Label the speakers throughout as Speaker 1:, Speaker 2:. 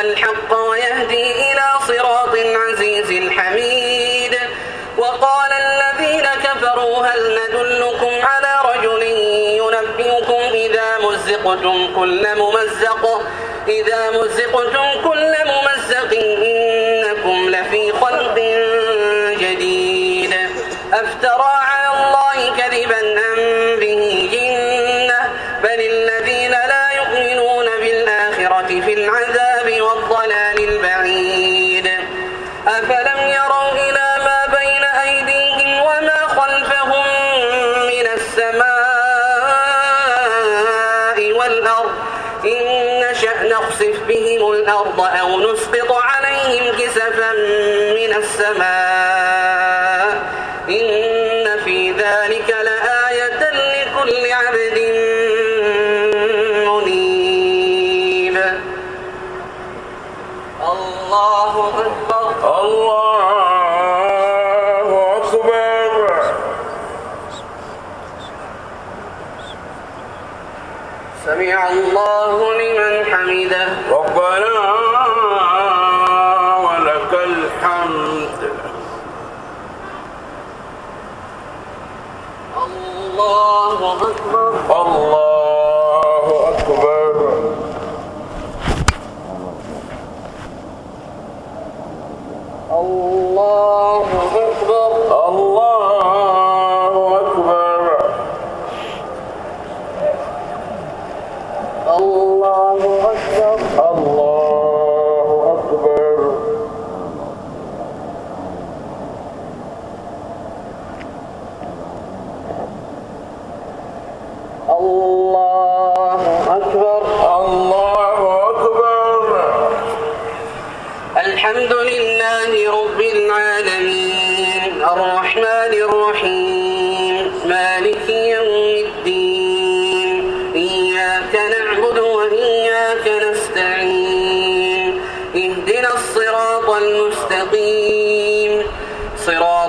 Speaker 1: الحق ويهدي إلى صراط العزيز الحميد وقال الذين كفروا هل ندلكم على رجل ينبئكم إذا مزقتم كل ممزق؟ إذا مزقتم كل ممزق إنكم لفي خلق جديد. أفترى من السماء الله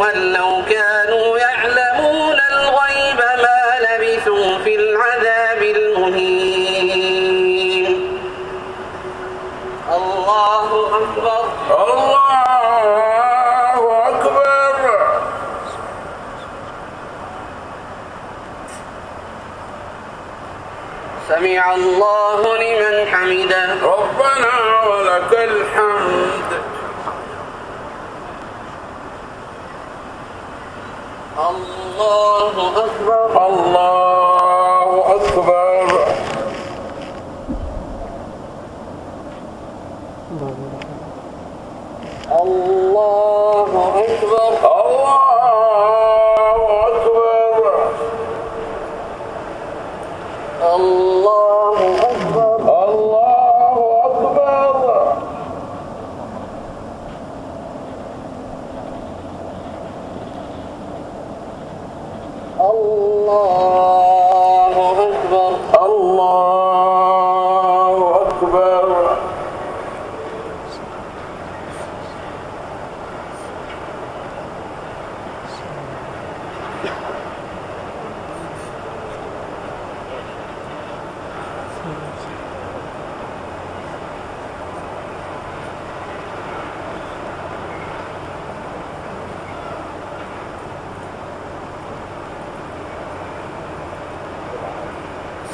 Speaker 1: مرجعها لو كانوا يعلمون الغيب ما لبثوا في العذاب المهين. الله أكبر.
Speaker 2: الله أكبر.
Speaker 1: سمع الله لمن حمده.
Speaker 2: ربنا ولك الحمد.
Speaker 1: الله أكبر.
Speaker 2: الله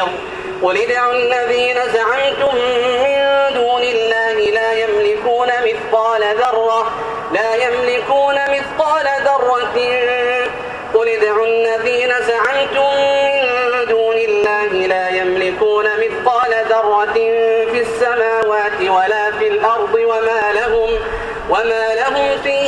Speaker 1: حفيظ قل ادعوا الذين زعمتم من دون الله لا يملكون مثقال ذرة لا يملكون مثقال ذرة. قل ادعوا الذين زعمتم من دون الله لا يملكون مثقال ذرة في السماوات ولا في الأرض وما لهم وما لهم فيهما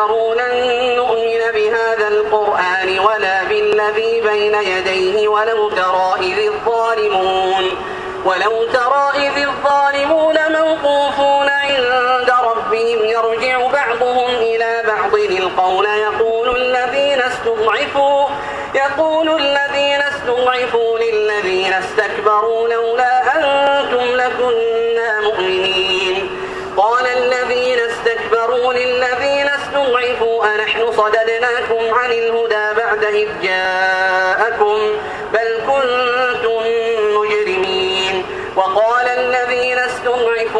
Speaker 1: كفروا لن نؤمن بهذا القرآن ولا بالذي بين يديه ولو ترى إذ الظالمون ولو ترى إذ الظالمون موقوفون عند ربهم يرجع بعضهم إلى بعض القول يقول الذين استضعفوا يقول الذين استضعفوا للذين استكبروا لولا أنتم لكنا مؤمنين قال الذين استكبروا للذين استضعفوا أنحن صددناكم عن الهدى بعد إذ جاءكم بل كنتم مجرمين. وقال الذين استضعفوا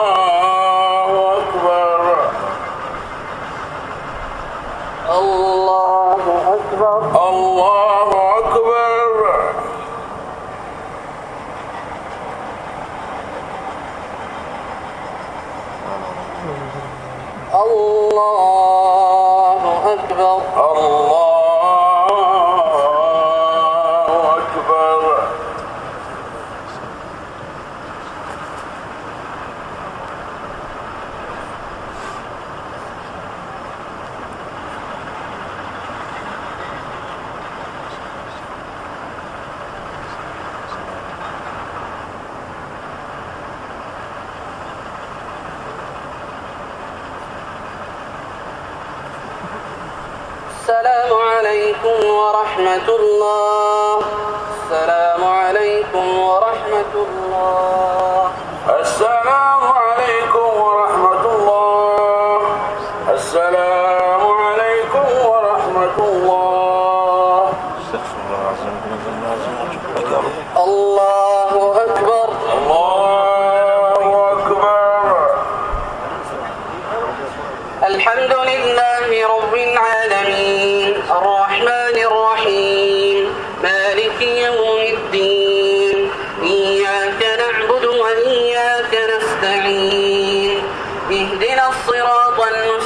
Speaker 1: الله. السلام عليكم ورحمة الله.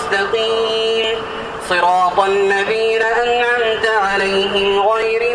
Speaker 1: مستقيم صراط الذين أنعمت عليهم غير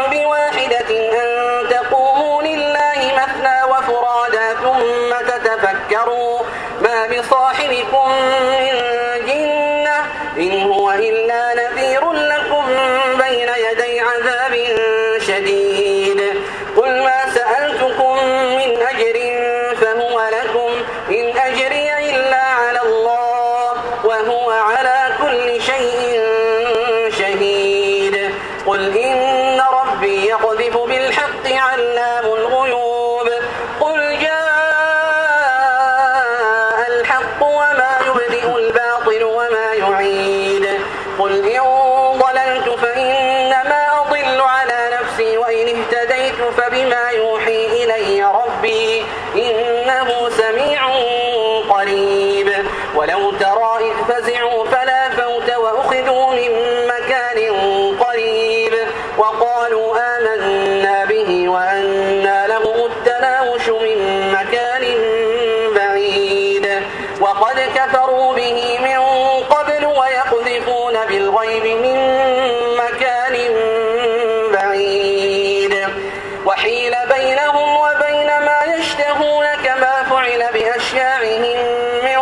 Speaker 1: وحيل بينهم وبين ما يشتهون كما فعل بأشياعهم من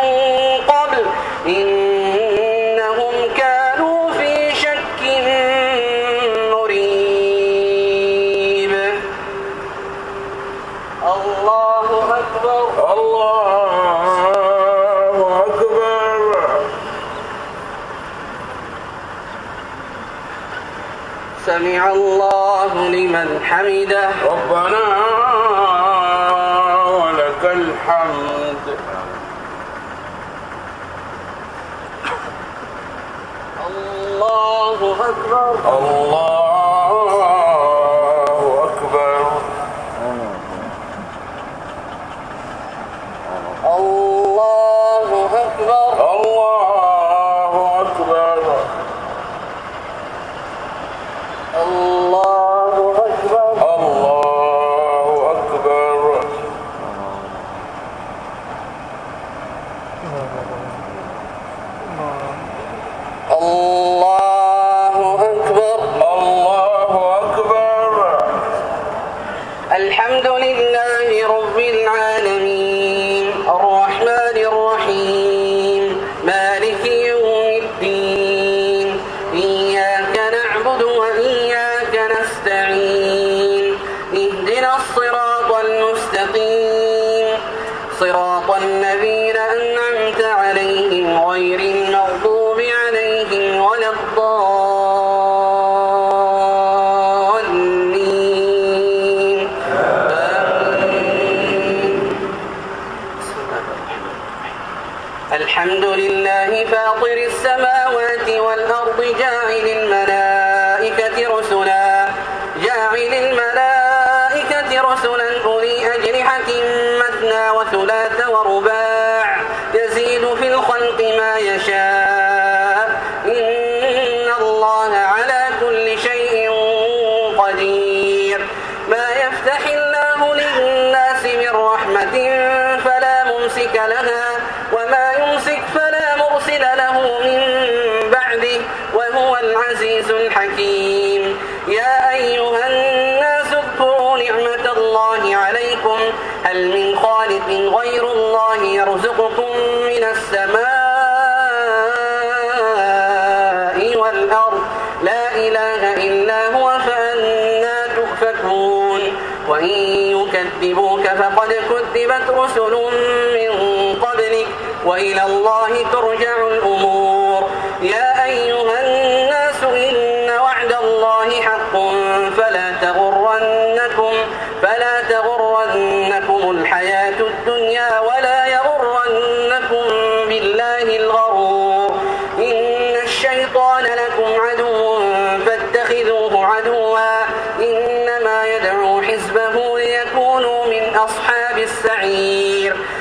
Speaker 1: قبل. إنهم كانوا في شك مريب. الله أكبر.
Speaker 2: الله أكبر.
Speaker 1: سمع الله لمن حمده
Speaker 2: ربنا ولك الحمد
Speaker 1: الله صراط الذين أنعمت عليهم غير المغضوب عليهم ولا الضالين. الحمد لله فاطر السماوات والأرض جاعل الملائكة وإلى الله ترجع الأمور. يا أيها الناس إن وعد الله حق فلا تغرنكم فلا تغرنكم الحياة الدنيا ولا يغرنكم بالله الغرور. إن الشيطان لكم عدو فاتخذوه عدوا. إنما يدعو حزبه ليكونوا من أصحاب السعير.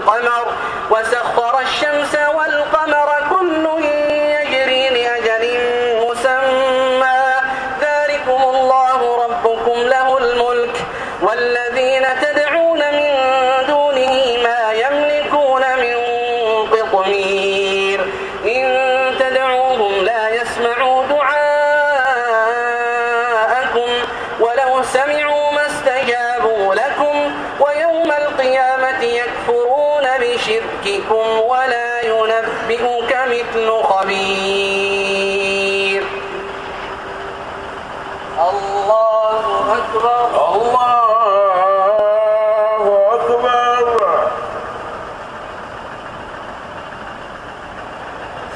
Speaker 1: القمر وسخر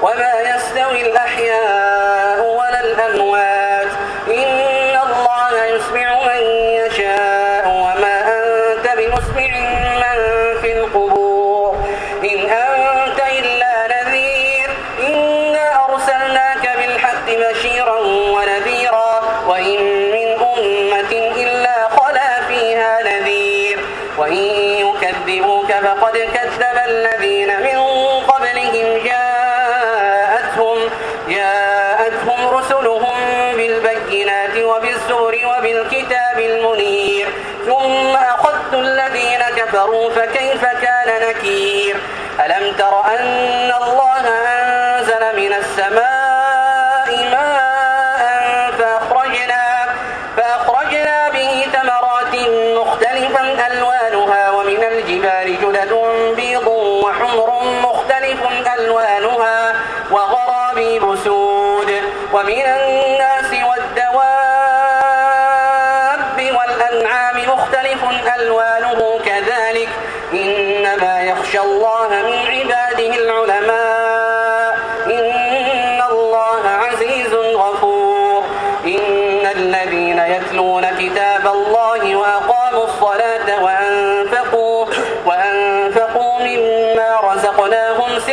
Speaker 1: Why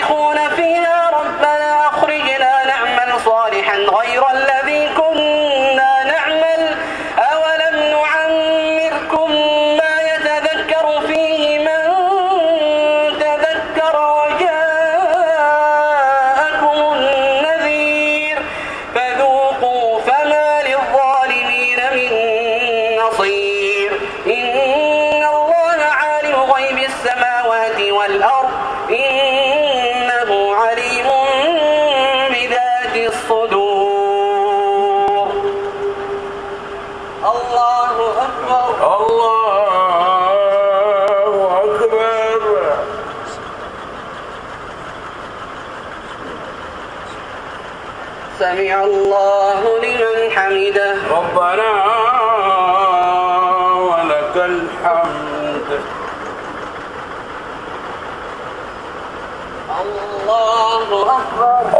Speaker 1: يستفتحون في love.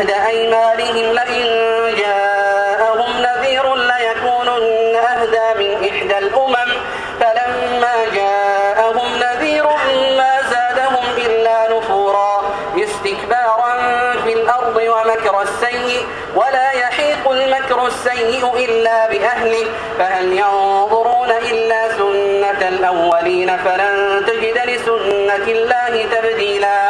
Speaker 1: عهد أيمانهم لئن جاءهم نذير ليكونن أهدى من إحدى الأمم. فلما جاءهم نذير ما زادهم إلا نفورا. استكبارا في الأرض ومكر السيء ولا يحيق المكر السيء إلا بأهله. فهل ينظرون إلا سنة الأولين؟ فلن تجد لسنة الله تبديلاً.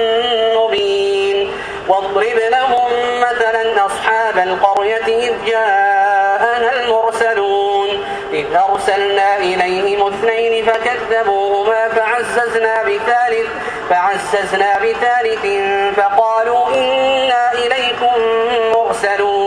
Speaker 1: واضرب لهم مثلا أصحاب القرية إذ جاءنا المرسلون إذ أرسلنا إليهم اثنين فكذبوهما فعززنا بثالث فعززنا بثالث فقالوا إنا إليكم مرسلون.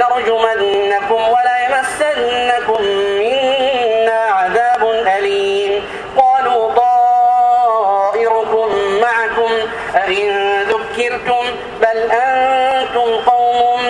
Speaker 1: لنرجمنكم وليمسنكم منا عذاب أليم. قالوا طائركم معكم. أئن ذكرتم بل أنتم قوم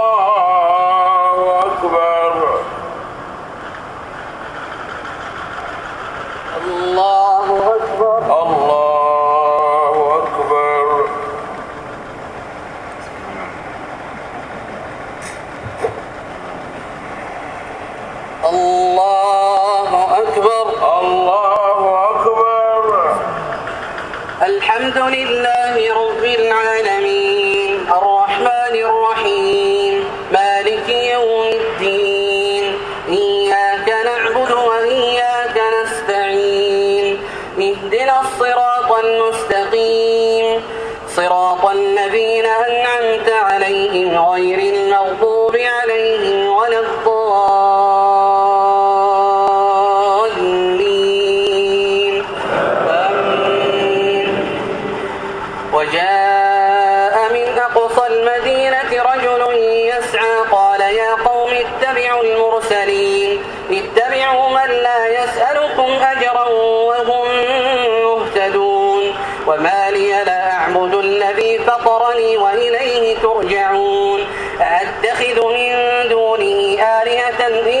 Speaker 1: عليهم غير المغضوب عليهم ولا الضالين. وجاء من أقصى المدينة رجل يسعى قال يا قوم اتبعوا المرسلين. اتبعوا من لا يسألكم أجرا ترجعون أتخذ من دونه آلهة إن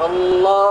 Speaker 2: الله